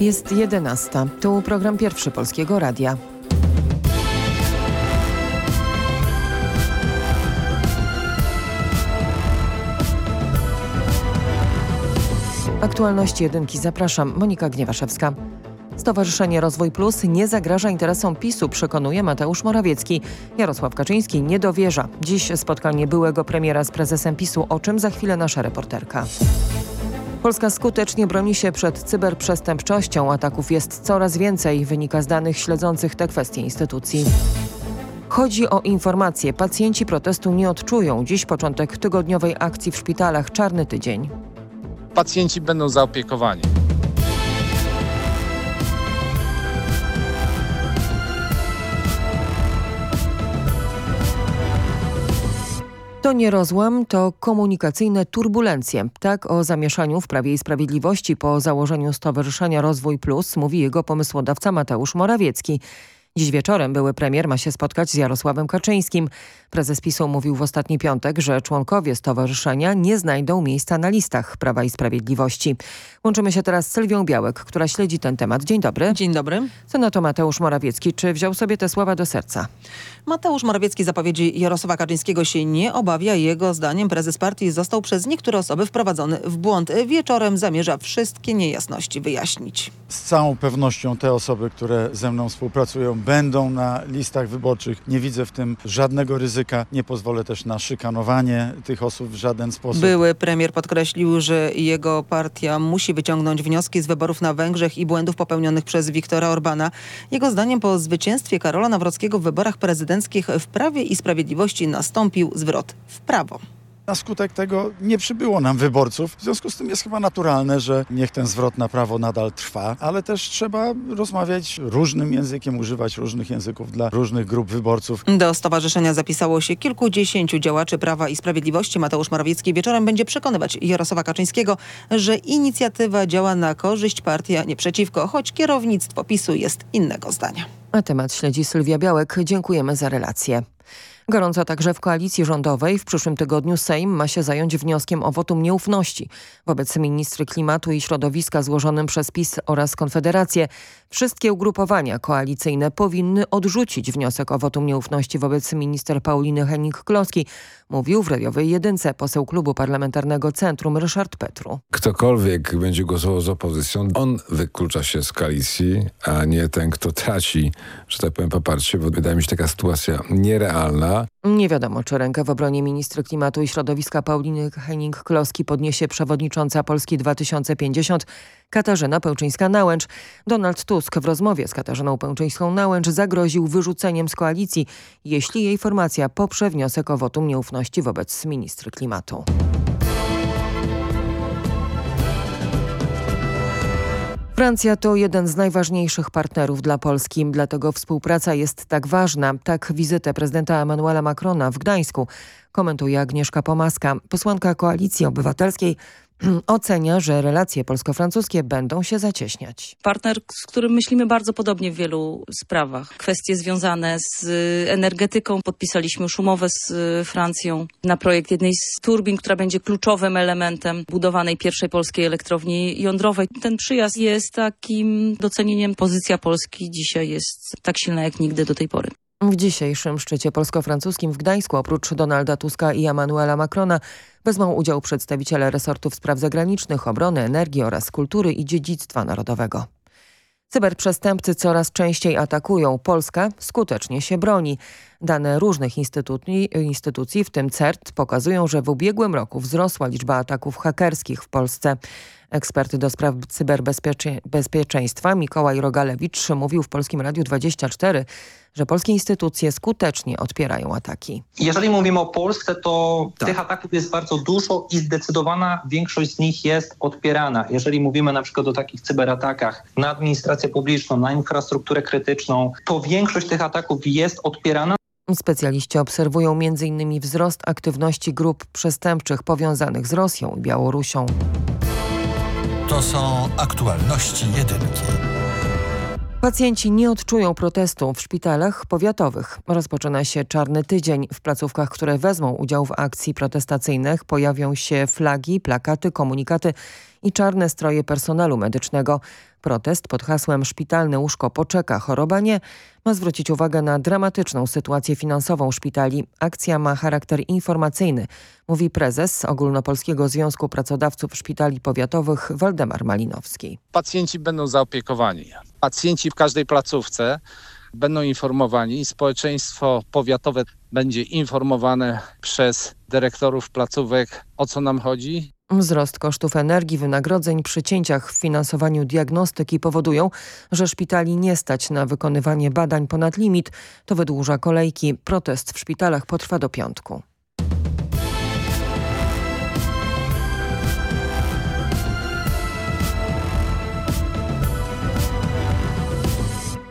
Jest 11. Tu program pierwszy Polskiego Radia. Aktualności jedynki zapraszam. Monika Gniewaszewska. Stowarzyszenie Rozwój Plus nie zagraża interesom PiSu, przekonuje Mateusz Morawiecki. Jarosław Kaczyński nie dowierza. Dziś spotkanie byłego premiera z prezesem PiSu, o czym za chwilę nasza reporterka. Polska skutecznie broni się przed cyberprzestępczością. Ataków jest coraz więcej, wynika z danych śledzących te kwestie instytucji. Chodzi o informacje. Pacjenci protestu nie odczują. Dziś początek tygodniowej akcji w szpitalach Czarny Tydzień. Pacjenci będą zaopiekowani. To nie rozłam, to komunikacyjne turbulencje. Tak o zamieszaniu w Prawie i Sprawiedliwości po założeniu Stowarzyszenia Rozwój Plus mówi jego pomysłodawca Mateusz Morawiecki. Dziś wieczorem były premier ma się spotkać z Jarosławem Kaczyńskim. Prezes PiSu mówił w ostatni piątek, że członkowie stowarzyszenia nie znajdą miejsca na listach Prawa i Sprawiedliwości. Łączymy się teraz z Sylwią Białek, która śledzi ten temat. Dzień dobry. Dzień dobry. Senator Mateusz Morawiecki, czy wziął sobie te słowa do serca? Mateusz Morawiecki zapowiedzi Jarosława Kaczyńskiego się nie obawia. Jego zdaniem prezes partii został przez niektóre osoby wprowadzony w błąd. Wieczorem zamierza wszystkie niejasności wyjaśnić. Z całą pewnością te osoby, które ze mną współpracują, będą na listach wyborczych. Nie widzę w tym żadnego ryzyka. Nie pozwolę też na szykanowanie tych osób w żaden sposób. Były premier podkreślił, że jego partia musi wyciągnąć wnioski z wyborów na Węgrzech i błędów popełnionych przez Viktora Orbana. Jego zdaniem po zwycięstwie Karola Nawrockiego w wyborach prezydenckich w Prawie i Sprawiedliwości nastąpił zwrot w prawo. Na skutek tego nie przybyło nam wyborców. W związku z tym jest chyba naturalne, że niech ten zwrot na prawo nadal trwa, ale też trzeba rozmawiać różnym językiem, używać różnych języków dla różnych grup wyborców. Do stowarzyszenia zapisało się kilkudziesięciu działaczy Prawa i Sprawiedliwości. Mateusz Morawiecki wieczorem będzie przekonywać Jarosława Kaczyńskiego, że inicjatywa działa na korzyść partii, a nie przeciwko, choć kierownictwo PiSu jest innego zdania. A temat śledzi Sylwia Białek. Dziękujemy za relację. Gorąco także w koalicji rządowej. W przyszłym tygodniu Sejm ma się zająć wnioskiem o wotum nieufności wobec ministry klimatu i środowiska złożonym przez PiS oraz Konfederację. Wszystkie ugrupowania koalicyjne powinny odrzucić wniosek o wotum nieufności wobec minister Pauliny Henning-Kloski, mówił w radiowej jedynce poseł klubu parlamentarnego Centrum Ryszard Petru. Ktokolwiek będzie głosował z opozycją, on wyklucza się z koalicji, a nie ten, kto traci, że tak powiem, poparcie, bo wydaje mi się taka sytuacja nierealna. Nie wiadomo, czy rękę w obronie ministry klimatu i środowiska Pauliny Henning-Kloski podniesie przewodnicząca Polski 2050 Katarzyna Pełczyńska-Nałęcz. Donald Tusk w rozmowie z Katarzyną Pełczyńską-Nałęcz zagroził wyrzuceniem z koalicji, jeśli jej formacja poprze wniosek o wotum nieufności wobec ministry klimatu. Francja to jeden z najważniejszych partnerów dla Polski, dlatego współpraca jest tak ważna. Tak wizytę prezydenta Emmanuela Macrona w Gdańsku komentuje Agnieszka Pomaska, posłanka Koalicji Obywatelskiej ocenia, że relacje polsko-francuskie będą się zacieśniać. Partner, z którym myślimy bardzo podobnie w wielu sprawach. Kwestie związane z energetyką. Podpisaliśmy już umowę z Francją na projekt jednej z turbin, która będzie kluczowym elementem budowanej pierwszej polskiej elektrowni jądrowej. Ten przyjazd jest takim docenieniem. Pozycja Polski dzisiaj jest tak silna jak nigdy do tej pory. W dzisiejszym szczycie polsko-francuskim w Gdańsku oprócz Donalda Tuska i Emmanuela Macrona wezmą udział przedstawiciele resortów spraw zagranicznych, obrony, energii oraz kultury i dziedzictwa narodowego. Cyberprzestępcy coraz częściej atakują. Polska skutecznie się broni. Dane różnych instytucji, instytucji, w tym CERT, pokazują, że w ubiegłym roku wzrosła liczba ataków hakerskich w Polsce. Ekspert do spraw cyberbezpieczeństwa Mikołaj Rogalewicz mówił w Polskim Radiu 24, że polskie instytucje skutecznie odpierają ataki. Jeżeli mówimy o Polsce, to tak. tych ataków jest bardzo dużo i zdecydowana większość z nich jest odpierana. Jeżeli mówimy na przykład o takich cyberatakach na administrację publiczną, na infrastrukturę krytyczną, to większość tych ataków jest odpierana. Specjaliści obserwują m.in. wzrost aktywności grup przestępczych powiązanych z Rosją i Białorusią. To są aktualności jedynki. Pacjenci nie odczują protestu w szpitalach powiatowych. Rozpoczyna się czarny tydzień. W placówkach, które wezmą udział w akcji protestacyjnych pojawią się flagi, plakaty, komunikaty i czarne stroje personelu medycznego. Protest pod hasłem Szpitalne łóżko poczeka, choroba nie ma zwrócić uwagę na dramatyczną sytuację finansową szpitali. Akcja ma charakter informacyjny, mówi prezes Ogólnopolskiego Związku Pracodawców Szpitali Powiatowych Waldemar Malinowski. Pacjenci będą zaopiekowani. Pacjenci w każdej placówce będą informowani. Społeczeństwo powiatowe będzie informowane przez dyrektorów placówek, o co nam chodzi. Wzrost kosztów energii, wynagrodzeń przy cięciach w finansowaniu diagnostyki powodują, że szpitali nie stać na wykonywanie badań ponad limit. To wydłuża kolejki. Protest w szpitalach potrwa do piątku.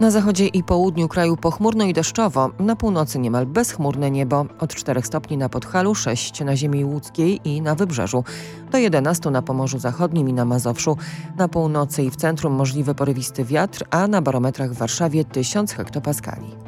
Na zachodzie i południu kraju pochmurno i deszczowo, na północy niemal bezchmurne niebo, od 4 stopni na Podhalu, 6 na ziemi łódzkiej i na Wybrzeżu, do 11 na Pomorzu Zachodnim i na Mazowszu, na północy i w centrum możliwy porywisty wiatr, a na barometrach w Warszawie 1000 hektopaskali.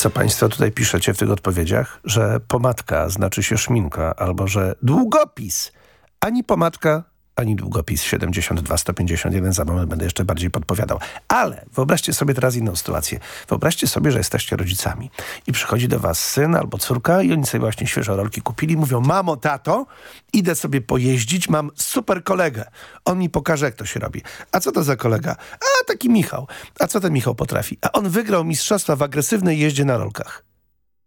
Co państwo tutaj piszecie w tych odpowiedziach? Że pomadka znaczy się szminka albo że długopis. Ani pomadka, ani długopis 72 151. Za moment będę jeszcze bardziej podpowiadał. Ale wyobraźcie sobie teraz inną sytuację. Wyobraźcie sobie, że jesteście rodzicami i przychodzi do was syn albo córka i oni sobie właśnie świeżo rolki kupili. Mówią, mamo, tato, idę sobie pojeździć, mam super kolegę. On mi pokaże, jak to się robi. A co to za kolega? A, taki Michał. A co ten Michał potrafi? A on wygrał mistrzostwa w agresywnej jeździe na rolkach.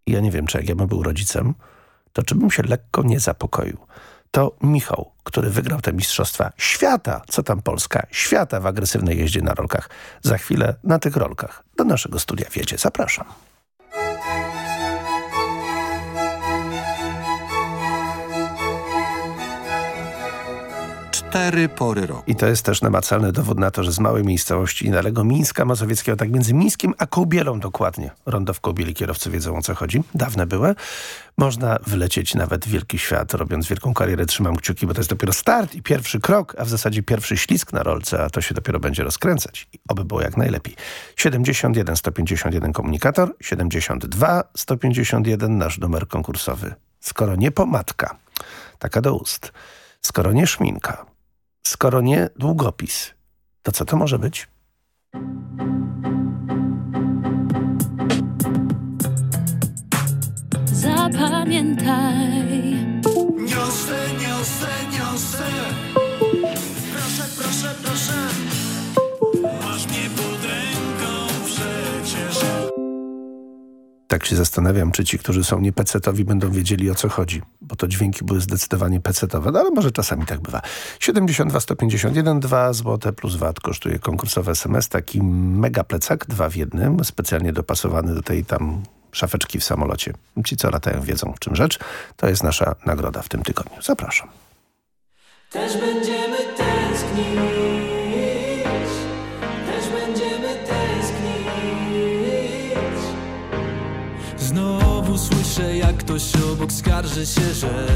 I ja nie wiem, czy jak ja bym był rodzicem, to czy bym się lekko nie zapokoił. To Michał, który wygrał te mistrzostwa świata, co tam Polska, świata w agresywnej jeździe na rolkach. Za chwilę na tych rolkach do naszego studia wiedzie. Zapraszam. Cztery pory roku. I to jest też namacalny dowód na to, że z małej miejscowości innego Mińska Mazowieckiego, tak między Mińskiem a Kołbielą dokładnie, rondo w Kołbieli, kierowcy wiedzą o co chodzi, dawne były, można wylecieć nawet w wielki świat, robiąc wielką karierę, trzymam kciuki, bo to jest dopiero start i pierwszy krok, a w zasadzie pierwszy ślisk na rolce, a to się dopiero będzie rozkręcać. I oby było jak najlepiej. 71 151 komunikator, 72 151 nasz numer konkursowy. Skoro nie pomadka, taka do ust, skoro nie szminka, skoro nie długopis, to co to może być? Zapamiętaj. Niosę, niosę, niosę. Proszę, proszę, proszę. Masz mnie pod ręką przecież. Tak się zastanawiam, czy ci, którzy są niepecetowi będą wiedzieli o co chodzi, bo to dźwięki były zdecydowanie pecetowe, no ale może czasami tak bywa. 72 151, 2 zł plus VAT kosztuje konkursowy SMS, taki mega plecak, dwa w jednym, specjalnie dopasowany do tej tam szafeczki w samolocie. Ci, co latają, wiedzą w czym rzecz. To jest nasza nagroda w tym tygodniu. Zapraszam. Też będziemy tęsknić. Ktoś obok skarży się, że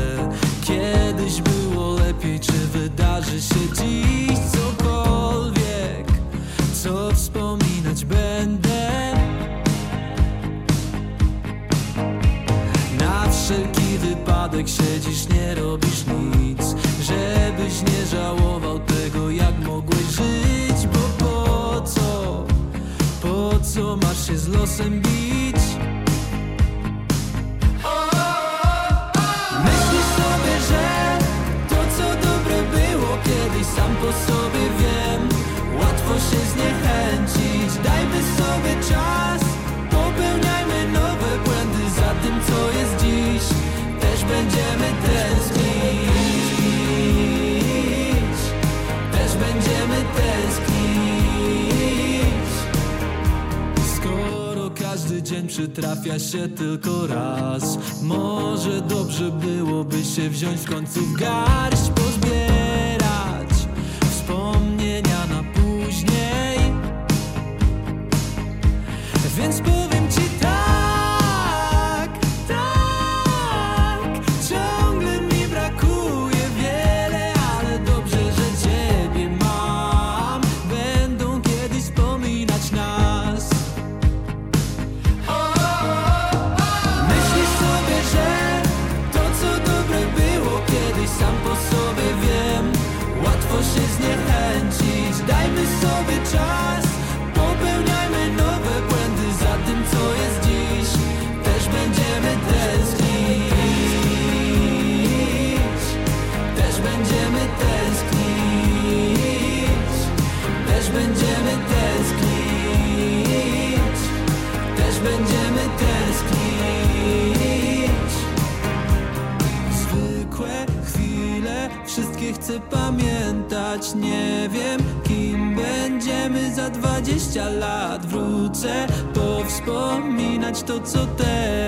kiedyś było lepiej, czy wydarzy się dziś cokolwiek, co wspominać będę. Na wszelki wypadek siedzisz, nie robisz nic, żebyś nie żałował tego, jak mogłeś żyć, bo po co, po co masz się z losem bić? Każdy dzień przytrafia się tylko raz? Może dobrze byłoby się wziąć w końcu w garść Pozbierać wspomnienia na później. Więc powiem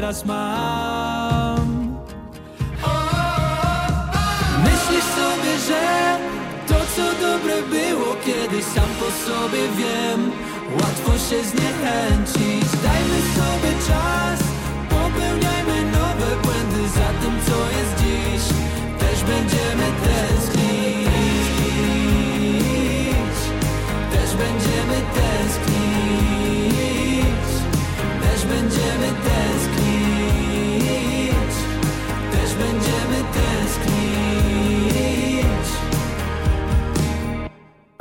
teraz mam. Myślisz sobie, że to co dobre było kiedyś sam po sobie wiem. Łatwo się zniechęcić,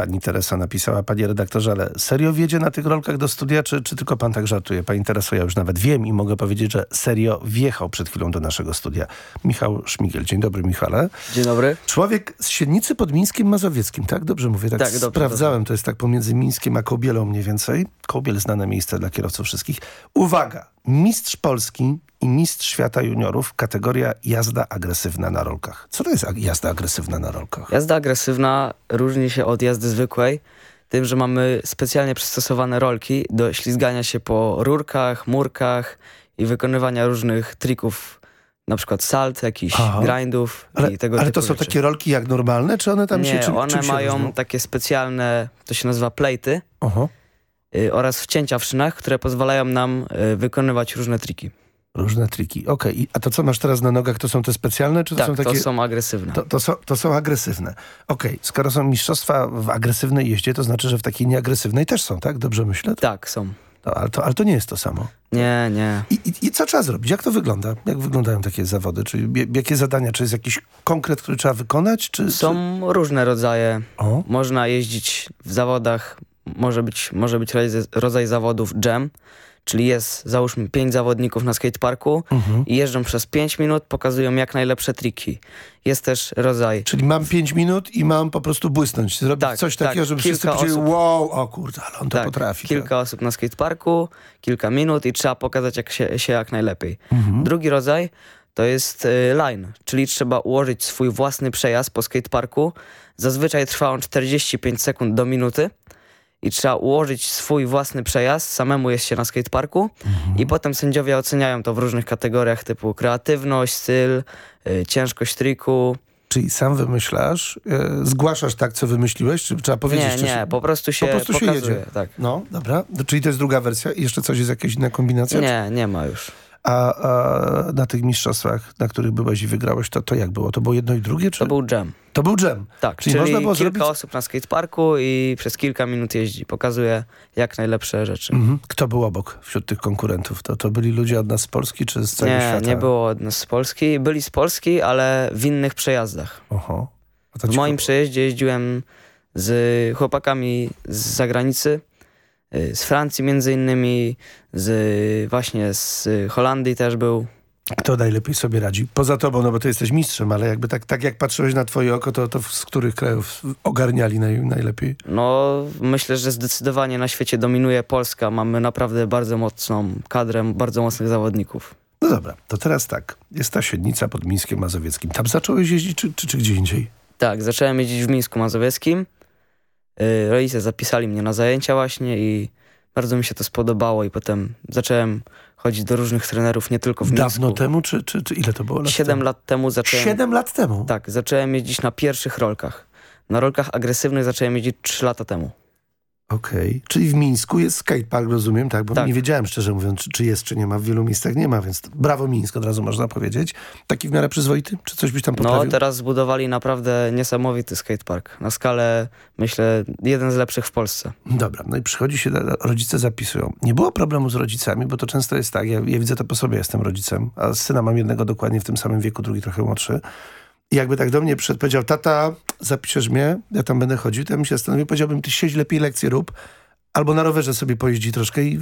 Pani Teresa napisała, panie redaktorze, ale serio wjedzie na tych rolkach do studia, czy, czy tylko pan tak żartuje? Pani Tereso, ja już nawet wiem i mogę powiedzieć, że serio wjechał przed chwilą do naszego studia. Michał Szmigiel. Dzień dobry, Michale. Dzień dobry. Człowiek z Siednicy pod Mińskiem Mazowieckim, tak? Dobrze mówię, tak, Tak, dobrze, sprawdzałem. To jest tak pomiędzy Mińskiem a Kobielą mniej więcej. Kobiel znane miejsce dla kierowców wszystkich. Uwaga! Mistrz Polski i mistrz świata juniorów, kategoria jazda agresywna na rolkach. Co to jest jazda agresywna na rolkach? Jazda agresywna różni się od jazdy zwykłej tym, że mamy specjalnie przystosowane rolki do ślizgania się po rurkach, murkach i wykonywania różnych trików, na przykład salt, jakichś Aha. grindów Ale, i tego ale to są rzeczy. takie rolki jak normalne, czy one tam Nie, się czym, one czym się mają różnią? takie specjalne, to się nazywa plejty y, oraz wcięcia w szynach, które pozwalają nam y, wykonywać różne triki. Różne triki. Okej, I- a to co masz teraz na nogach, to są te specjalne, czy to tak, są takie... to są agresywne. To, to, są, to są agresywne. Okej, skoro są mistrzostwa w agresywnej jeździe, to znaczy, że w takiej nieagresywnej też są, tak? Dobrze myślę? Tak, są. No, ale, to, ale to nie jest to samo. Nie, nie. I, i, I co trzeba zrobić? Jak to wygląda? Jak wyglądają takie zawody? Czy bie- jakie zadania? Czy jest jakiś konkret, który trzeba wykonać? Czy, Są różne rodzaje. O. Można jeździć w zawodach, może być, może być rodzaj, rodzaj zawodów jam, czyli jest załóżmy pięć zawodników na skateparku Mhm. i jeżdżą przez 5 minut, pokazują jak najlepsze triki. Jest też rodzaj... Czyli mam 5 minut i mam po prostu błysnąć, zrobić Tak, coś tak, takiego, żeby wszyscy kilka powiedzieli, osób. wow, o kurde, ale on to tak, potrafi. kilka osób na skateparku, kilka minut i trzeba pokazać jak się, się jak najlepiej. Mhm. Drugi rodzaj to jest y, line, czyli trzeba ułożyć swój własny przejazd po skateparku. Zazwyczaj trwa on 45 sekund do minuty i trzeba ułożyć swój własny przejazd, samemu jest się na skateparku i potem sędziowie oceniają to w różnych kategoriach typu kreatywność, styl, y, ciężkość triku. Czyli sam wymyślasz, e, zgłaszasz tak, co wymyśliłeś, czy trzeba powiedzieć Nie, nie, po prostu się po prostu się pokazuje. jedzie. tak. No, dobra. Czyli to jest druga wersja i jeszcze coś jest jakaś inna kombinacja? Nie, nie ma już. A, a na tych mistrzostwach, na których byłeś i wygrałeś, to, to jak było? To było jedno i drugie? Czy... To był jam. To był jam. Tak, Czyli czyli, można było kilka zrobić- osób na skateparku i przez kilka minut jeździ. Pokazuje jak najlepsze rzeczy. Mhm. Kto był obok wśród tych konkurentów? To, to byli ludzie od nas z Polski czy z całego Nie, świata? nie było od nas z Polski. Byli z Polski, ale w innych przejazdach. Oho. W moim przejeździe jeździłem z chłopakami z zagranicy, z Francji między innymi, z właśnie z Holandii też był. Kto najlepiej sobie radzi? Poza tobą, no bo ty jesteś mistrzem, ale jakby tak, tak jak patrzyłeś na twoje oko, to, to z których krajów ogarniali naj, najlepiej? No, myślę, że zdecydowanie na świecie dominuje Polska. Mamy naprawdę bardzo mocną kadrę, bardzo mocnych zawodników. No dobra, to teraz tak. Jest ta średnica pod Mińskiem Mazowieckim. Tam zacząłeś jeździć czy, czy, czy gdzie indziej? Tak, zacząłem jeździć w Mińsku Mazowieckim. Yy, rodzice zapisali mnie na zajęcia właśnie i bardzo mi się to spodobało i potem zacząłem chodzić do różnych trenerów, nie tylko w Dawno Mińsku. temu, czy, czy, czy ile to było lat Siedem temu? lat temu zacząłem... Siedem lat temu? Tak, zacząłem jeździć na pierwszych rolkach. Na rolkach agresywnych zacząłem jeździć trzy lata temu. Okej. Czyli w Mińsku jest skatepark, rozumiem, tak? Bo Tak. nie wiedziałem, szczerze mówiąc, czy, czy jest, czy nie ma. W wielu miejscach nie ma, więc brawo Mińsk, od razu można powiedzieć. Taki w miarę przyzwoity? Czy coś byś tam No, poprawił? teraz zbudowali naprawdę niesamowity skatepark. Na skalę, myślę, jeden z lepszych w Polsce. Dobra, no i przychodzi się, rodzice zapisują. Nie było problemu z rodzicami, bo to często jest tak, ja, ja widzę to po sobie, jestem rodzicem, a syna mam jednego dokładnie w tym samym wieku, drugi trochę młodszy. I jakby tak do mnie przyszedł, powiedział, tata, zapiszesz mnie, ja tam będę chodził, to ja bym się zastanowił, powiedziałbym, ty siedź lepiej lekcje rób, albo na rowerze sobie pojeździ troszkę i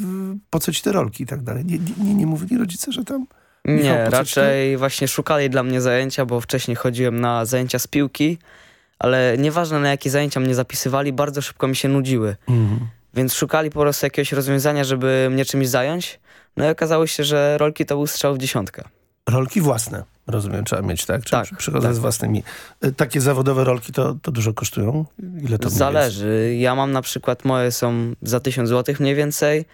po co ci te rolki i tak dalej. Nie, nie, nie, nie mówili rodzice, że tam... Michał, Nie, ci raczej właśnie szukali dla mnie zajęcia, bo wcześniej chodziłem na zajęcia z piłki, ale nieważne na jakie zajęcia mnie zapisywali, bardzo szybko mi się nudziły. Mhm. Więc szukali po prostu jakiegoś rozwiązania, żeby mnie czymś zająć. No i okazało się, że rolki to był strzał w dziesiątkę. Rolki własne. rozumiem, trzeba mieć, tak? Czy Tak, przychodzę tak. z własnymi. Y, Takie zawodowe rolki to, to dużo kosztują? Ile to Zależy. Ja mam na przykład, moje są za 1000 zł mniej więcej.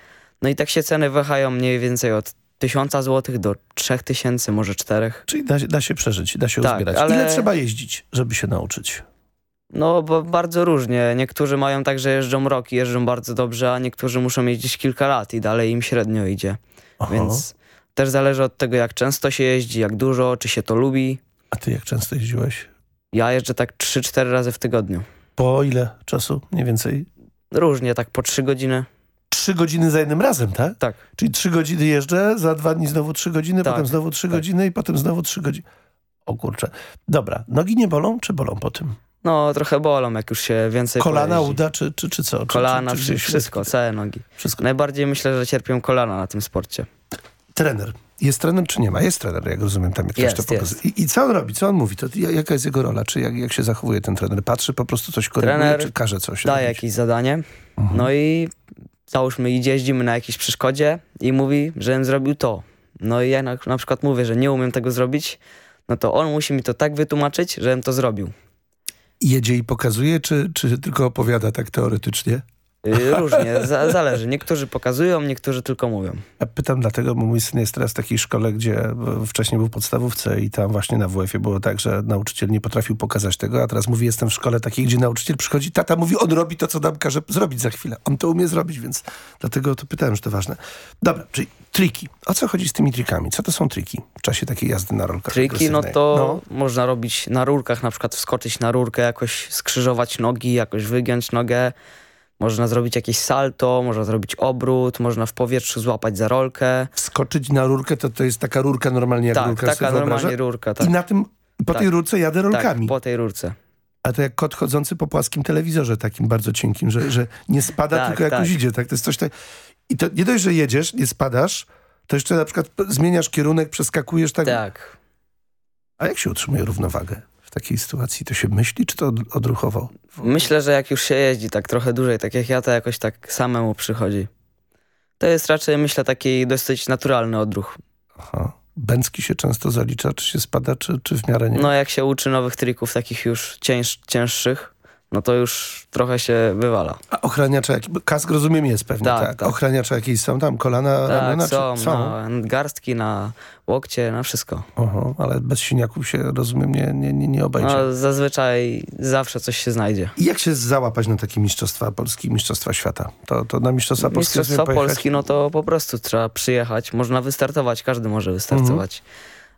No i tak się ceny wahają mniej więcej od 1000 zł do 3000, może 4. Czyli da, się- da się przeżyć, da się Tak, uzbierać. ale- Ile trzeba jeździć, żeby się nauczyć? No bo bardzo różnie. Niektórzy mają tak, że jeżdżą rok i jeżdżą bardzo dobrze, a niektórzy muszą jeździć kilka lat i dalej im średnio idzie. Aha. Więc też zależy od tego, jak często się jeździ, jak dużo, czy się to lubi. A ty jak często jeździłeś? Ja jeżdżę tak 3-4 razy w tygodniu. Po ile czasu mniej więcej? Różnie, tak po 3 godziny. Trzy godziny za jednym razem, tak? Tak. Czyli trzy godziny jeżdżę, za dwa dni znowu trzy godziny, Tak, potem znowu trzy tak. godziny i potem znowu trzy godziny. O kurczę. Dobra, nogi nie bolą, czy bolą po tym? No trochę bolą, jak już się więcej Kolana, pojeździ. uda, czy, czy, czy co? Czy, Kolana, czy, czy gdzieś wszystko, całe nogi. Wszystko. Najbardziej myślę, że cierpią kolana na tym sporcie. Trener. Jest trener, czy nie ma? Jest trener, jak rozumiem, tam jak ktoś Jest, to pokazuje. I, I co on robi? Co on mówi? To ja- jaka jest jego rola? Czy jak, jak się zachowuje ten trener? Patrzy, po prostu coś koryguje, Trener czy każe coś Daje robić? jakieś zadanie, no i załóżmy jeździmy na jakiejś przeszkodzie i mówi, żebym zrobił to. No i ja na, na przykład mówię, że nie umiem tego zrobić, no to on musi mi to tak wytłumaczyć, żebym to zrobił. Jedzie i pokazuje, czy, czy tylko opowiada tak teoretycznie? Y, Różnie, za, zależy. Niektórzy pokazują, niektórzy tylko mówią. Ja pytam dlatego, bo mój syn jest teraz w takiej szkole, gdzie wcześniej był w podstawówce i tam właśnie na WF-ie było tak, że nauczyciel nie potrafił pokazać tego, a teraz mówi, jestem w szkole takiej, gdzie nauczyciel przychodzi, tata mówi, on robi to, co nam każe zrobić za chwilę. On to umie zrobić, więc dlatego to pytałem, że to ważne. Dobra, czyli triki. O co chodzi z tymi trikami? Co to są triki w czasie takiej jazdy na rolkach Triki, no to można robić na rurkach, na przykład wskoczyć na rurkę, jakoś skrzyżować nogi, jakoś wygiąć nogę. Można zrobić jakieś salto, można zrobić obrót, można w powietrzu złapać za rolkę. Wskoczyć na rurkę, to to jest taka rurka normalnie jak Tak, rurka taka normalnie rurka, tak. I na tym, po tej Tak. rurce jadę rolkami. Tak, po tej rurce. A to jak kot chodzący po płaskim telewizorze, takim bardzo cienkim, że, że nie spada, Tak, tylko jakoś tak. idzie. Tak? To jest coś tak... I to nie dość, że jedziesz, nie spadasz, to jeszcze na przykład zmieniasz kierunek, przeskakujesz tak. Tak. A jak się utrzymuje równowagę takiej sytuacji? To się myśli, czy to od, odruchowo? Myślę, że jak już się jeździ tak trochę dłużej, tak jak ja, to jakoś tak samemu przychodzi. To jest raczej, myślę, taki dosyć naturalny odruch. Aha. Bęcki się często zalicza, czy się spada, czy, czy w miarę nie? No jak się uczy nowych trików, takich już cięż, cięższych, no to już trochę się wywala. A ochraniacza, kask rozumiem jest pewnie, tak? Tak, tak. Ochraniacza jakieś są tam, kolana, ramiona, Tak, są, czy są? na garstki, na łokcie, na wszystko. Aha, ale bez siniaków się, rozumiem, nie, nie, nie, nie obejdzie. No, zazwyczaj zawsze coś się znajdzie. I jak się załapać na takie mistrzostwa Polski, mistrzostwa świata? To, to na mistrzostwa Polski Mistrzostwa? Polski, no to po prostu trzeba przyjechać. Można wystartować, każdy może wystartować. Mhm.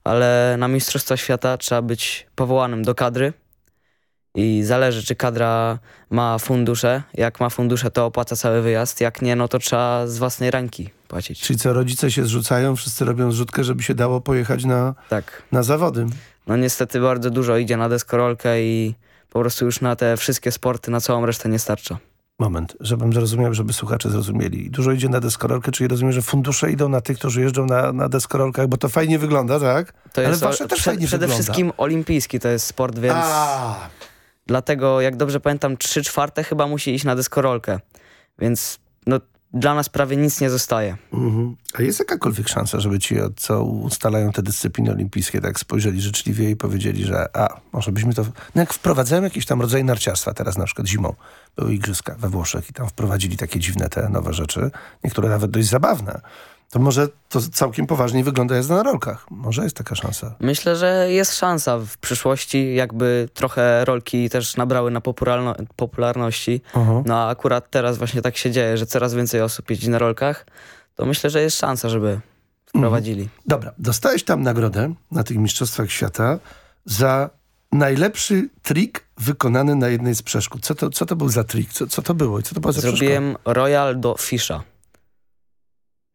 Ale na Mistrzostwa Świata trzeba być powołanym do kadry. I zależy, czy kadra ma fundusze. Jak ma fundusze, to opłaca cały wyjazd. Jak nie, no to trzeba z własnej ręki płacić. Czyli co, rodzice się zrzucają, wszyscy robią zrzutkę, żeby się dało pojechać na, Tak. na zawody. No niestety bardzo dużo idzie na deskorolkę i po prostu już na te wszystkie sporty, na całą resztę nie starcza. Moment, żebym zrozumiał, żeby słuchacze zrozumieli. Dużo idzie na deskorolkę, czyli rozumiem, że fundusze idą na tych, którzy jeżdżą na, na deskorolkach, bo to fajnie wygląda, tak? To Ale jest wasze też przed, fajnie przede wygląda. wszystkim olimpijski to jest sport, więc A, dlatego, jak dobrze pamiętam, 3 czwarte chyba musi iść na deskorolkę. Więc no, dla nas prawie nic nie zostaje. mhm. A jest jakakolwiek szansa, żeby ci, co ustalają te dyscypliny olimpijskie, tak spojrzeli życzliwie i powiedzieli, że a, może byśmy to... No jak wprowadzałem jakiś tam rodzaj narciarstwa, teraz na przykład zimą, były igrzyska we Włoszech i tam wprowadzili takie dziwne te nowe rzeczy, niektóre nawet dość zabawne, to może to całkiem poważnie wygląda jazda na rolkach. Może jest taka szansa. Myślę, że jest szansa w przyszłości, jakby trochę rolki też nabrały na popularno popularności. Aha. No a akurat teraz właśnie tak się dzieje, że coraz więcej osób jeździ na rolkach. To myślę, że jest szansa, żeby wprowadzili. Dobra, dostałeś tam nagrodę na tych Mistrzostwach Świata za najlepszy trik wykonany na jednej z przeszkód. Co to, co to był za trik? Co, co to było? i Co to była za przeszkoda? Zrobiłem Royal do Fisha.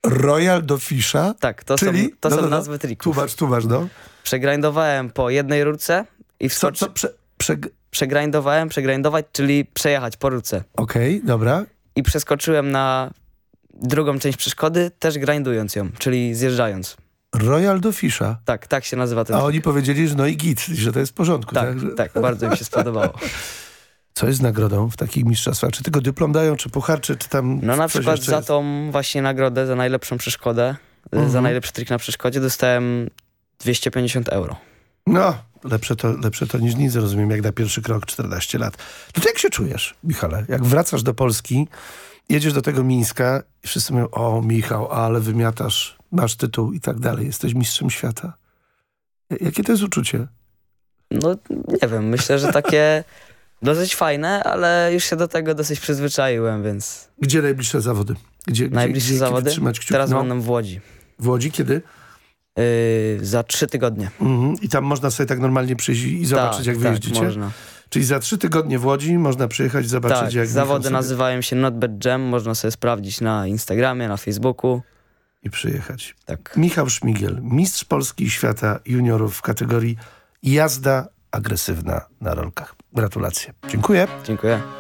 Royal do Fisha? Tak, to Czyli? są, to No, są no, no. nazwy trików. Tłumacz, tłumacz, no. Przegrindowałem po jednej rurce i Co, wskoczy... co, prze, prze, Przegrindowałem, przegrindować, czyli przejechać po rurce. Okej, dobra. I przeskoczyłem na drugą część przeszkody, też grindując ją, czyli zjeżdżając. Royal do Fisha. Tak, tak się nazywa ten A oni powiedzieli, że no i git, że to jest w porządku. Tak, Tak, tak, bardzo mi się spodobało. Co jest nagrodą w takich mistrzostwach? Czy tylko dyplom dają, czy puchar, czy, czy tam No na przykład za jest? tą właśnie nagrodę, za najlepszą przeszkodę, Mhm. za najlepszy trik na przeszkodzie dostałem 250 euro. No, lepsze to, lepsze to niż nic, rozumiem, jak na pierwszy krok 14 lat. No to jak się czujesz, Michale? Jak wracasz do Polski, jedziesz do tego Mińska i wszyscy mówią, o Michał, ale wymiatasz, masz tytuł i tak dalej, jesteś mistrzem świata. Jakie to jest uczucie? No nie wiem, myślę, że takie dosyć fajne, ale już się do tego dosyć przyzwyczaiłem, więc... Gdzie najbliższe zawody? Gdzie, Najbliższe gdzie, zawody? Teraz no. będą w Łodzi. W Łodzi kiedy? Yy, za trzy tygodnie. Mhm. I tam można sobie tak normalnie przyjść i zobaczyć, Tak, jak tak, wyjeździcie? można. Czyli za trzy tygodnie w Łodzi można przyjechać i zobaczyć, Tak, jak zawody sobie... nazywają się Not Bad Jam, można sobie sprawdzić na Instagramie, na Facebooku. I przyjechać. Tak. Michał Szmigiel, mistrz Polski i świata juniorów w kategorii jazda agresywna na rolkach. Gratulacje. Dziękuję. Dziękuję.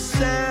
Windows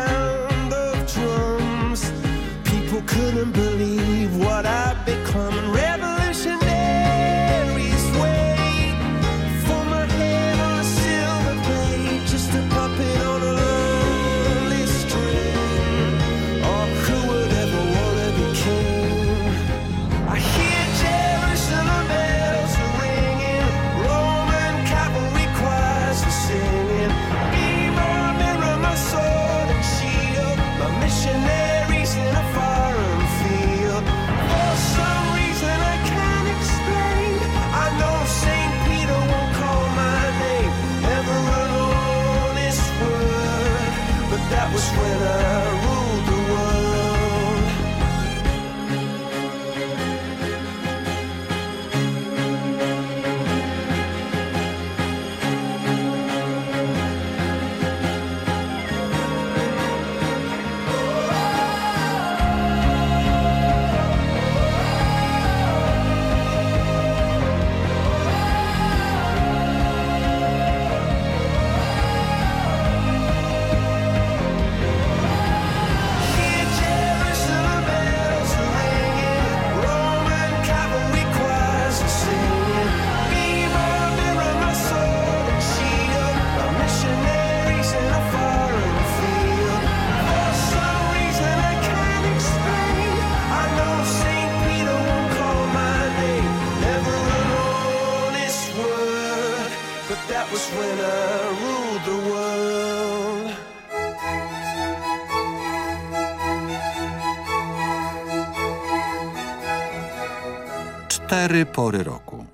Cztery pory roku.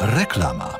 Reklama.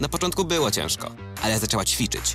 Na początku było ciężko, ale zaczęła ćwiczyć.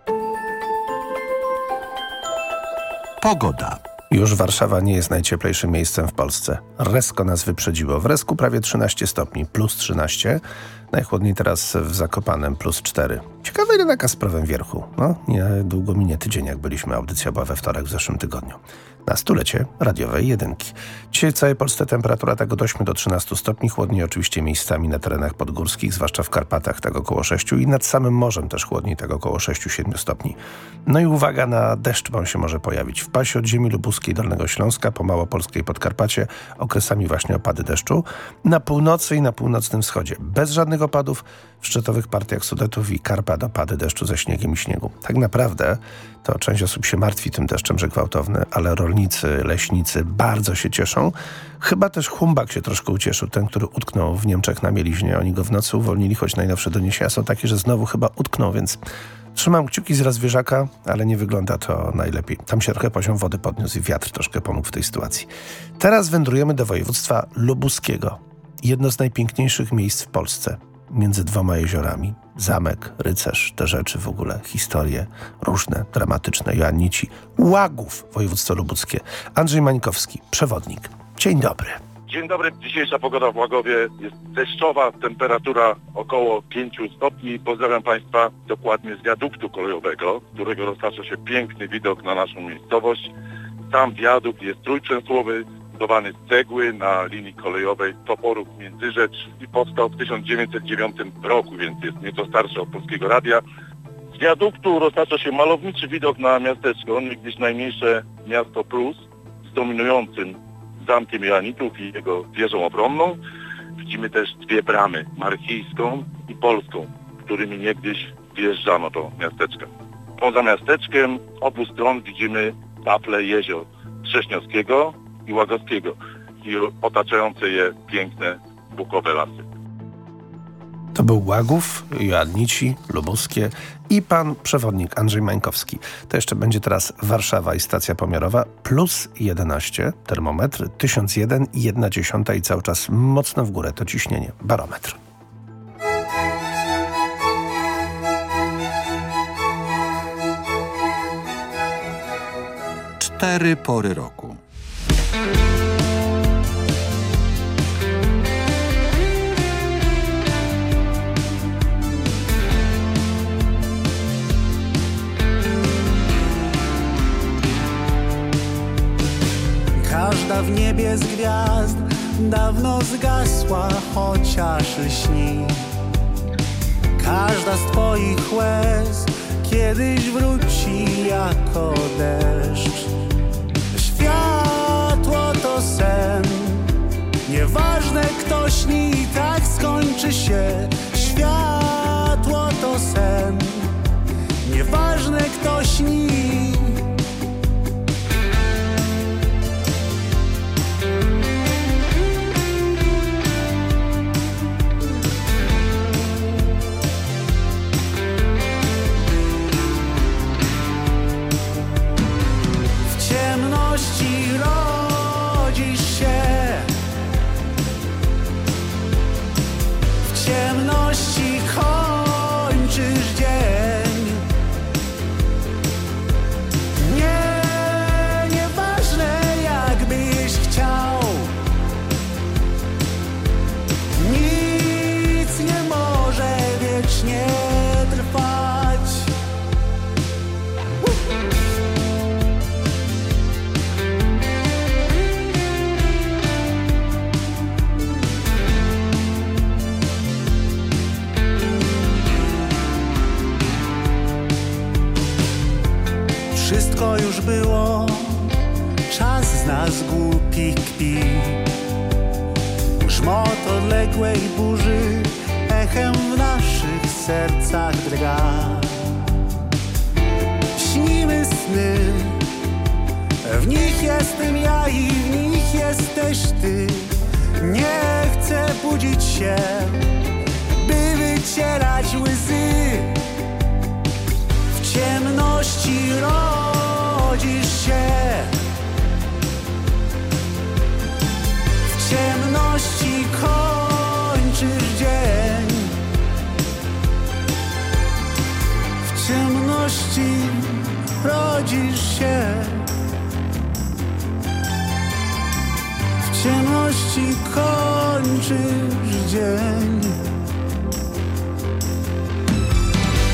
Pogoda. Już Warszawa nie jest najcieplejszym miejscem w Polsce. Resko nas wyprzedziło. W Resku prawie 13 stopni, plus 13. Najchłodniej teraz w Zakopanem, plus 4. Ciekawe ile taka z prawem wierchu. No, nie długo minie tydzień, jak byliśmy. Audycja była we wtorek w zeszłym tygodniu. Na stulecie radiowej jedynki. Dzisiaj w całej Polsce temperatura tak od 8 do 13 stopni. Chłodniej oczywiście miejscami na terenach podgórskich, zwłaszcza w Karpatach, tak około 6 i nad samym morzem też chłodniej, tak około 6-7 stopni. No i uwaga na deszcz, bo on się może pojawić. W pasie od ziemi lubuskiej Dolnego Śląska, po Małopolskiej Podkarpacie, okresami właśnie opady deszczu. Na północy i na północnym wschodzie. Bez żadnych opadów w szczytowych partiach Sudetów i Karpat opady deszczu ze śniegiem i śniegu. Tak naprawdę to część osób się martwi tym deszczem, że gwałtowny, ale rolnicy, leśnicy bardzo się cieszą. Chyba też Humbak się troszkę ucieszył, ten, który utknął w Niemczech na mieliźnie. Oni go w nocy uwolnili, choć najnowsze doniesienia są takie, że znowu chyba utknął, więc trzymam kciuki z rozwieżaka, ale nie wygląda to najlepiej. Tam się trochę poziom wody podniósł i wiatr troszkę pomógł w tej sytuacji. Teraz wędrujemy do województwa lubuskiego. Jedno z najpiękniejszych miejsc w Polsce między dwoma jeziorami. Zamek, rycerz, te rzeczy w ogóle, historie różne, dramatyczne. Joannici, Łagów, województwo lubuskie. Andrzej Mańkowski, przewodnik. Dzień dobry. Dzień dobry. Dzisiejsza pogoda w Łagowie jest deszczowa, temperatura około 5 stopni. Pozdrawiam Państwa dokładnie z wiaduktu kolejowego, z którego roztacza się piękny widok na naszą miejscowość. Sam wiadukt jest trójprzęsłowy, zbudowany z cegły na linii kolejowej Toporów Międzyrzecz i powstał w 1909 roku, więc jest nieco starszy od Polskiego Radia. Z wiaduktu roztacza się malowniczy widok na miasteczko, niegdyś najmniejsze miasto Prus, z dominującym zamkiem Joannitów i jego wieżą obronną. Widzimy też dwie bramy, marchijską i polską, którymi niegdyś wjeżdżano do miasteczka. Poza miasteczkiem obu stron widzimy taple jezior Trześniowskiego i Łagowskiego i otaczające je piękne bukowe lasy. To był Łagów, Joannici, Lubuskie i pan przewodnik Andrzej Mańkowski. To jeszcze będzie teraz Warszawa i stacja pomiarowa plus 11, termometr 1001 i 1 dziesiąta i cały czas mocno w górę to ciśnienie, barometr. Cztery pory roku. Każda w niebie z gwiazd dawno zgasła, chociaż lśni. Każda z twoich łez kiedyś wróci jako deszcz. Światło to sen, nieważne kto śni, i tak skończy się. Światło to sen, nieważne kto śni. Głupi kpi. Grzmot odległej burzy echem w naszych sercach drga. Śnimy sny, w nich jestem ja i w nich jesteś ty. Nie chcę budzić się, by wycierać łzy. W ciemności rodzisz się rodzisz się? W ciemności kończysz dzień.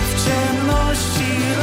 W ciemności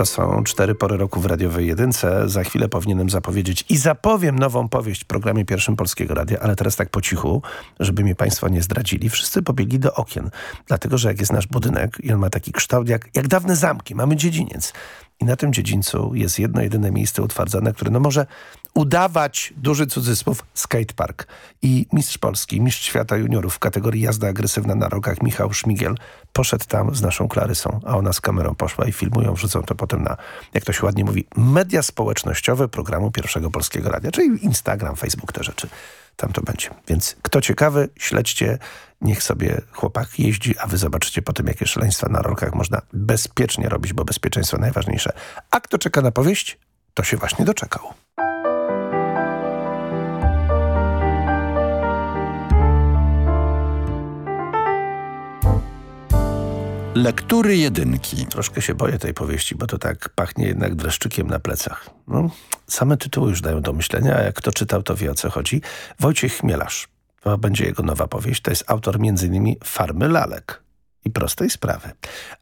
To są cztery pory roku w radiowej jedynce. Za chwilę powinienem zapowiedzieć i zapowiem nową powieść w programie pierwszym Polskiego Radia, ale teraz tak po cichu, żeby mnie państwo nie zdradzili. Wszyscy pobiegli do okien, dlatego że jak jest nasz budynek i on ma taki kształt jak, jak dawne zamki, mamy dziedziniec. I na tym dziedzińcu jest jedno jedyne miejsce utwardzone, które no może udawać, duży cudzysłów, skatepark. I mistrz Polski, mistrz świata juniorów w kategorii jazda agresywna na rokach Michał Szmigiel poszedł tam z naszą Klarysą, a ona z kamerą poszła i filmują, wrzucą to potem na, jak to się ładnie mówi, media społecznościowe programu Pierwszego Polskiego Radia, czyli Instagram, Facebook, te rzeczy. Tam to będzie. Więc kto ciekawy, śledźcie, niech sobie chłopak jeździ, a wy zobaczycie potem, jakie szaleństwa na rolkach można bezpiecznie robić, bo bezpieczeństwo najważniejsze. A kto czeka na powieść, to się właśnie doczekał. Lektury jedynki. Troszkę się boję tej powieści, bo to tak pachnie jednak dreszczykiem na plecach. No, same tytuły już dają do myślenia, a jak kto czytał, to wie o co chodzi. Wojciech Chmielarz. To będzie jego nowa powieść. To jest autor m.in. Farmy Lalek. i prostej sprawy.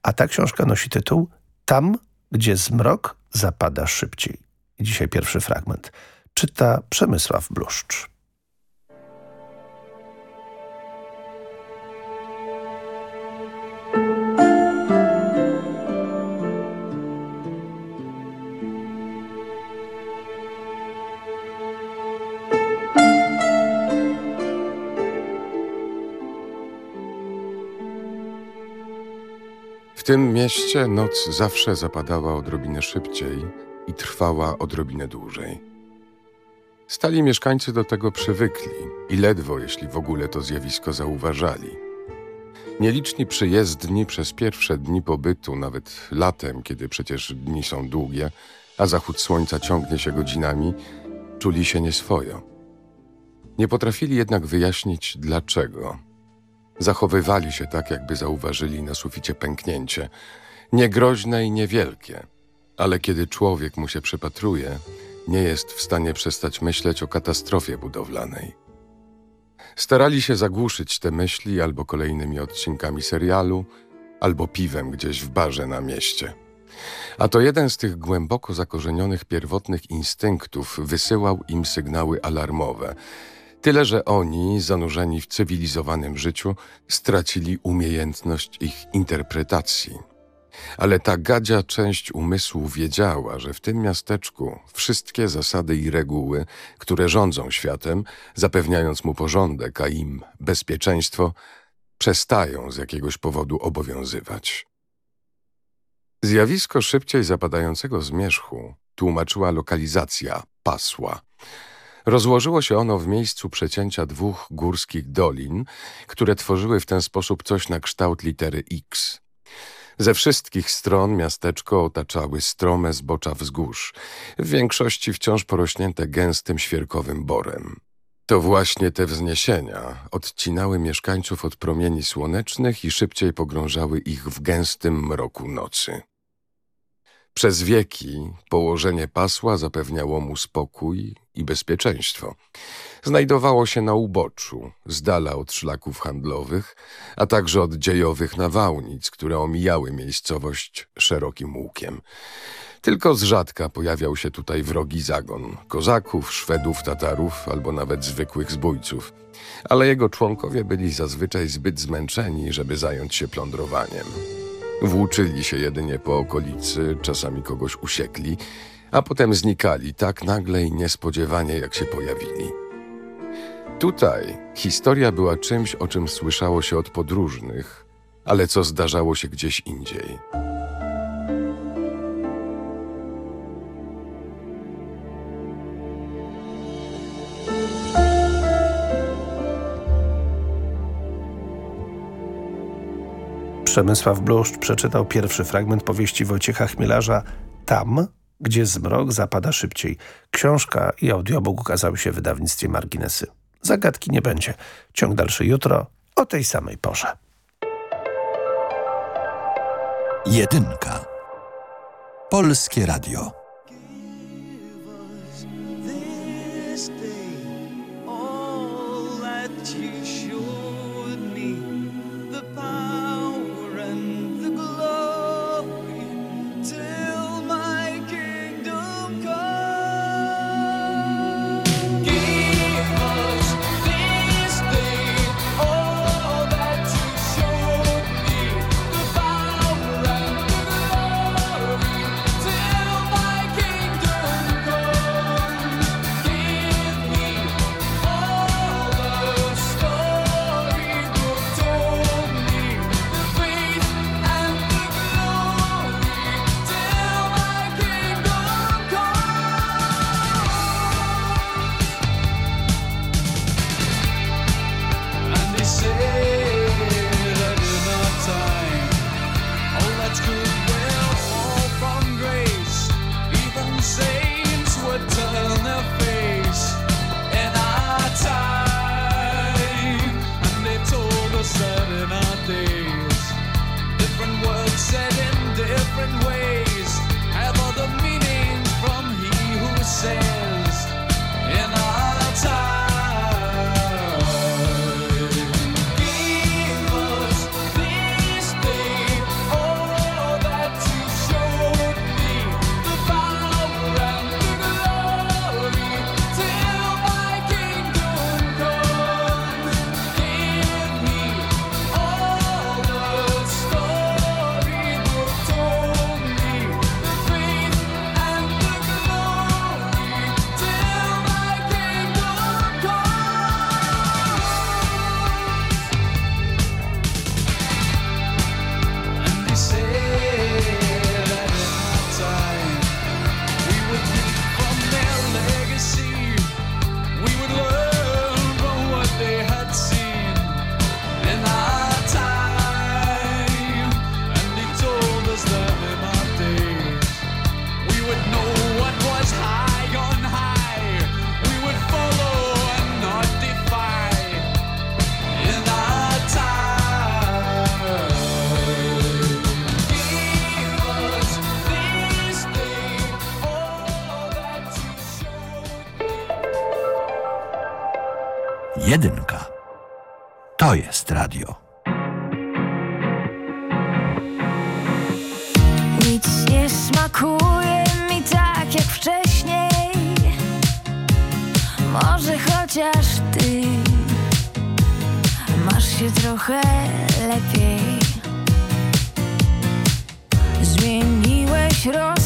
A ta książka nosi tytuł Tam, gdzie zmrok zapada szybciej. I dzisiaj pierwszy fragment. Czyta Przemysław Bluszcz. Tym mieście noc zawsze zapadała odrobinę szybciej i trwała odrobinę dłużej. Stali mieszkańcy do tego przywykli i ledwo, jeśli w ogóle to zjawisko zauważali. Nieliczni przyjezdni przez pierwsze dni pobytu, nawet latem, kiedy przecież dni są długie, a zachód słońca ciągnie się godzinami, czuli się nieswojo. Nie potrafili jednak wyjaśnić dlaczego Zachowywali się tak, jakby zauważyli na suficie pęknięcie. Niegroźne i niewielkie, ale kiedy człowiek mu się przypatruje, nie jest w stanie przestać myśleć o katastrofie budowlanej. Starali się zagłuszyć te myśli albo kolejnymi odcinkami serialu, albo piwem gdzieś w barze na mieście. A to jeden z tych głęboko zakorzenionych pierwotnych instynktów wysyłał im sygnały alarmowe – Tyle, że oni, zanurzeni w cywilizowanym życiu, stracili umiejętność ich interpretacji. Ale ta gadzia część umysłu wiedziała, że w tym miasteczku wszystkie zasady i reguły, które rządzą światem, zapewniając mu porządek, a im bezpieczeństwo, przestają z jakiegoś powodu obowiązywać. Zjawisko szybciej zapadającego zmierzchu tłumaczyła lokalizacja pasła – Rozłożyło się ono w miejscu przecięcia dwóch górskich dolin, które tworzyły w ten sposób coś na kształt litery X. Ze wszystkich stron miasteczko otaczały strome zbocza wzgórz, w większości wciąż porośnięte gęstym świerkowym borem. To właśnie te wzniesienia odcinały mieszkańców od promieni słonecznych i szybciej pogrążały ich w gęstym mroku nocy. Przez wieki położenie pasła zapewniało mu spokój i bezpieczeństwo. Znajdowało się na uboczu, z dala od szlaków handlowych, a także od dziejowych nawałnic, które omijały miejscowość szerokim łukiem. Tylko z rzadka pojawiał się tutaj wrogi zagon kozaków, Szwedów, Tatarów albo nawet zwykłych zbójców, ale jego członkowie byli zazwyczaj zbyt zmęczeni, żeby zająć się plądrowaniem. Włóczyli się jedynie po okolicy, czasami kogoś usiekli, a potem znikali tak nagle i niespodziewanie, jak się pojawili. Tutaj historia była czymś, o czym słyszało się od podróżnych, ale co zdarzało się gdzieś indziej. Przemysław Bluszcz przeczytał pierwszy fragment powieści Wojciecha Chmielarza Tam, gdzie zmrok zapada szybciej. Książka i audiobook ukazały się w wydawnictwie Marginesy. Zagadki nie będzie. Ciąg dalszy jutro o tej samej porze. Jedynka. Polskie Radio. it off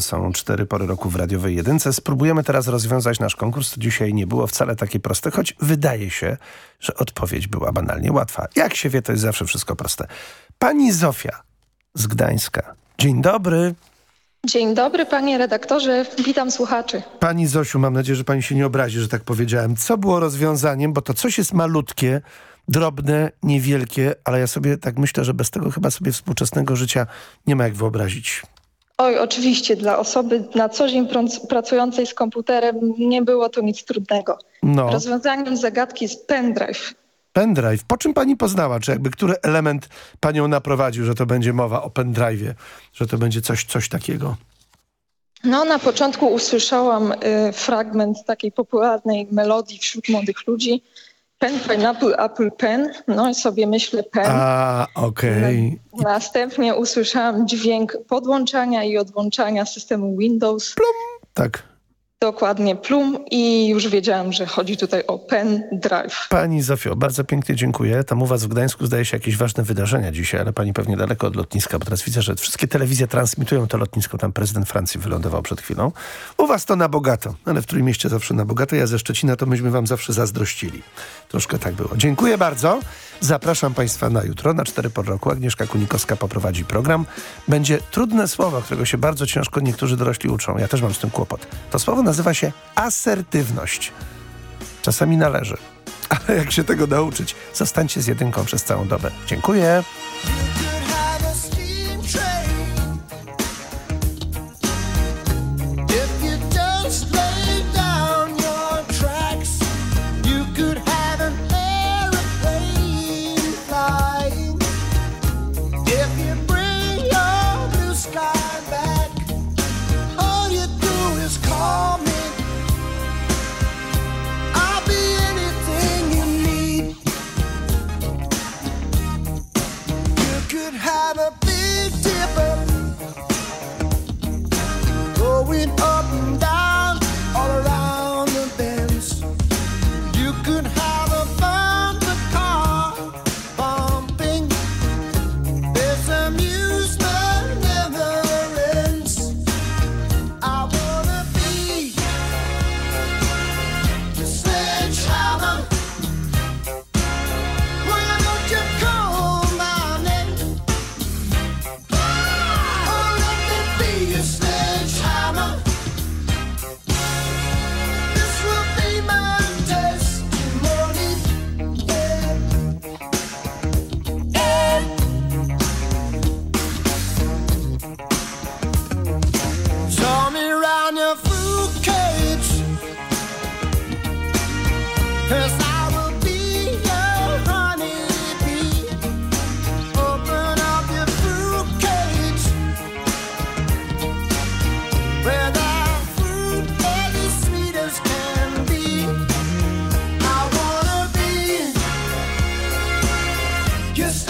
To są cztery pory roku w radiowej jedynce. Spróbujemy teraz rozwiązać nasz konkurs. To dzisiaj nie było wcale takie proste, choć wydaje się, że odpowiedź była banalnie łatwa. Jak się wie, to jest zawsze wszystko proste. Pani Zofia z Gdańska. Dzień dobry. Dzień dobry panie redaktorze, witam słuchaczy. Pani Zosiu, mam nadzieję, że pani się nie obrazi, że tak powiedziałem. Co było rozwiązaniem? Bo to coś jest malutkie, drobne, niewielkie, ale ja sobie tak myślę, że bez tego chyba sobie współczesnego życia nie ma jak wyobrazić. Oj, oczywiście dla osoby na co dzień prac- pracującej z komputerem nie było to nic trudnego. No. Rozwiązaniem zagadki jest pendrive. Pendrive. Po czym pani poznała? Czy jakby który element panią naprowadził, że to będzie mowa o pendrive'ie? Że to będzie coś, coś takiego? No na początku usłyszałam y, fragment takiej popularnej melodii wśród młodych ludzi. Pen, pineapple, apple, pen. No i sobie myślę pen. A, okej. Następnie usłyszałam dźwięk podłączania i odłączania systemu Windows. Tak. Dokładnie plum i już wiedziałam, że chodzi tutaj o pen drive. Pani Zofio, bardzo pięknie dziękuję. Tam u was w Gdańsku zdaje się jakieś ważne wydarzenia dzisiaj, ale pani pewnie daleko od lotniska, bo teraz widzę, że wszystkie telewizje transmitują to lotnisko. Tam prezydent Francji wylądował przed chwilą. U was to na bogato, ale w Trójmieście zawsze na bogato. Ja ze Szczecina to myśmy wam zawsze zazdrościli. Troszkę tak było. Dziękuję bardzo. Zapraszam państwa na jutro, na cztery po roku. Agnieszka Kunikowska poprowadzi program. Będzie trudne słowo, którego się bardzo ciężko niektórzy dorośli uczą. Ja też mam z tym kłopot. To słowo nazywa się asertywność. Czasami należy. Ale jak się tego nauczyć, zostańcie z jedynką przez całą dobę. Dziękuję. Just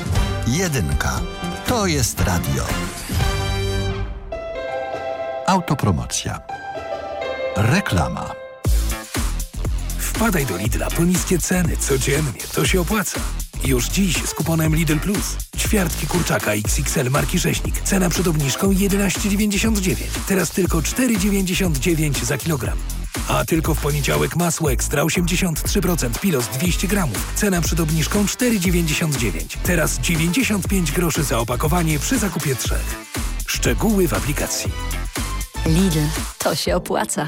Jedynka. To jest radio. Autopromocja. Reklama. Wpadaj do Lidla po niskie ceny codziennie. To się opłaca. Już dziś z kuponem Lidl Plus. Ćwiartki kurczaka XXL marki Rzeźnik. Cena przed obniżką 11,99. Teraz tylko 4,99 za kilogram. A tylko w poniedziałek masło ekstra 83% pilos 200 gramów. Cena przed obniżką 4,99. Teraz 95 groszy za opakowanie przy zakupie trzech. Szczegóły w aplikacji. Lidl, to się opłaca.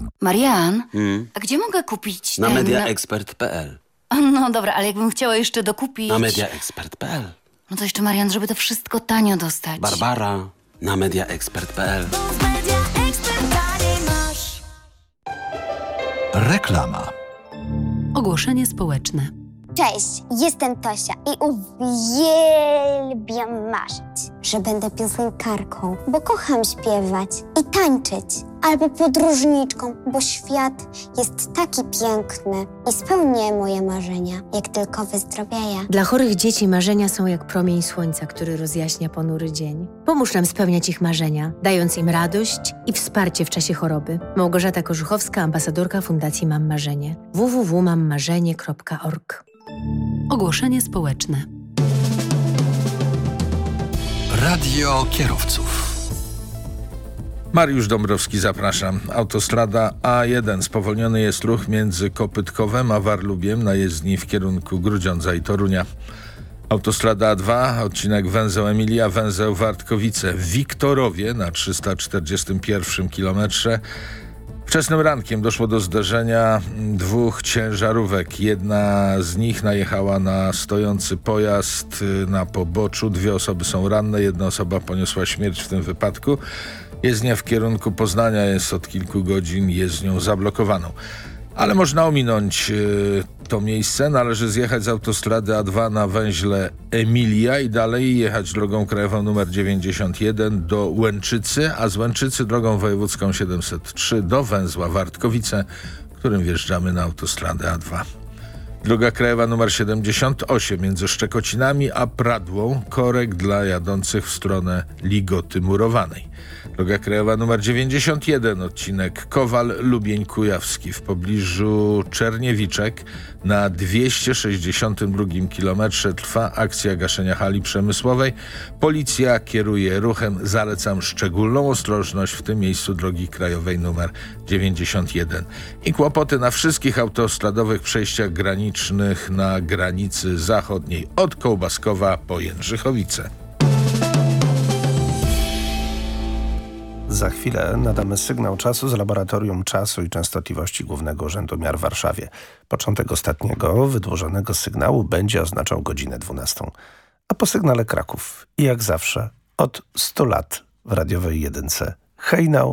Marian, Hmm. a gdzie mogę kupić Na ten... mediaexpert.pl No dobra, ale jakbym chciała jeszcze dokupić... Na mediaexpert.pl No to jeszcze, Marian, żeby to wszystko tanio dostać. Barbara na mediaexpert.pl Reklama. Ogłoszenie społeczne. Cześć, jestem Tosia i uwielbiam marzyć, że będę piosenkarką, bo kocham śpiewać i tańczyć, albo podróżniczką, bo świat jest taki piękny i spełnię moje marzenia, jak tylko wyzdrowieję. Dla chorych dzieci marzenia są jak promień słońca, który rozjaśnia ponury dzień. Pomóż nam spełniać ich marzenia, dając im radość i wsparcie w czasie choroby. Małgorzata Korzuchowska, ambasadorka Fundacji Mam Marzenie. www.mammarzenie.org Ogłoszenie społeczne. Radio kierowców. Mariusz Dąbrowski, zapraszam. Autostrada A1. Spowolniony jest ruch między Kopytkowem a Warlubiem na jezdni w kierunku Grudziądza i Torunia. Autostrada A2, odcinek węzeł Emilia, węzeł Wartkowice w Wiktorowie na 341 kilometrze. Wczesnym rankiem doszło do zderzenia dwóch ciężarówek. Jedna z nich najechała na stojący pojazd y, na poboczu. Dwie osoby są ranne, jedna osoba poniosła śmierć w tym wypadku. Jezdnia w kierunku Poznania jest od kilku godzin jezdnią zablokowaną. Ale można ominąć y, to miejsce. Należy zjechać z autostrady A2 na węźle Emilia i dalej jechać drogą krajową nr 91 do Łęczycy, a z Łęczycy drogą wojewódzką 703 do węzła Wartkowice, którym wjeżdżamy na autostradę A2. Droga krajowa nr 78 między Szczekocinami a Pradłą, korek dla jadących w stronę Ligoty Murowanej. Droga krajowa numer 91, odcinek Kowal-Lubień-Kujawski w pobliżu Czerniewiczek na 262 km trwa akcja gaszenia hali przemysłowej. Policja kieruje ruchem. Zalecam szczególną ostrożność w tym miejscu drogi krajowej numer 91. I kłopoty na wszystkich autostradowych przejściach granicznych na granicy zachodniej od Kołbaskowa po Jędrzychowice. Za chwilę nadamy sygnał czasu z Laboratorium Czasu i Częstotliwości Głównego Urzędu Miar w Warszawie. Początek ostatniego, wydłużonego sygnału będzie oznaczał godzinę 12. A po sygnale Kraków i jak zawsze od 100 lat w radiowej jedynce. Hej now!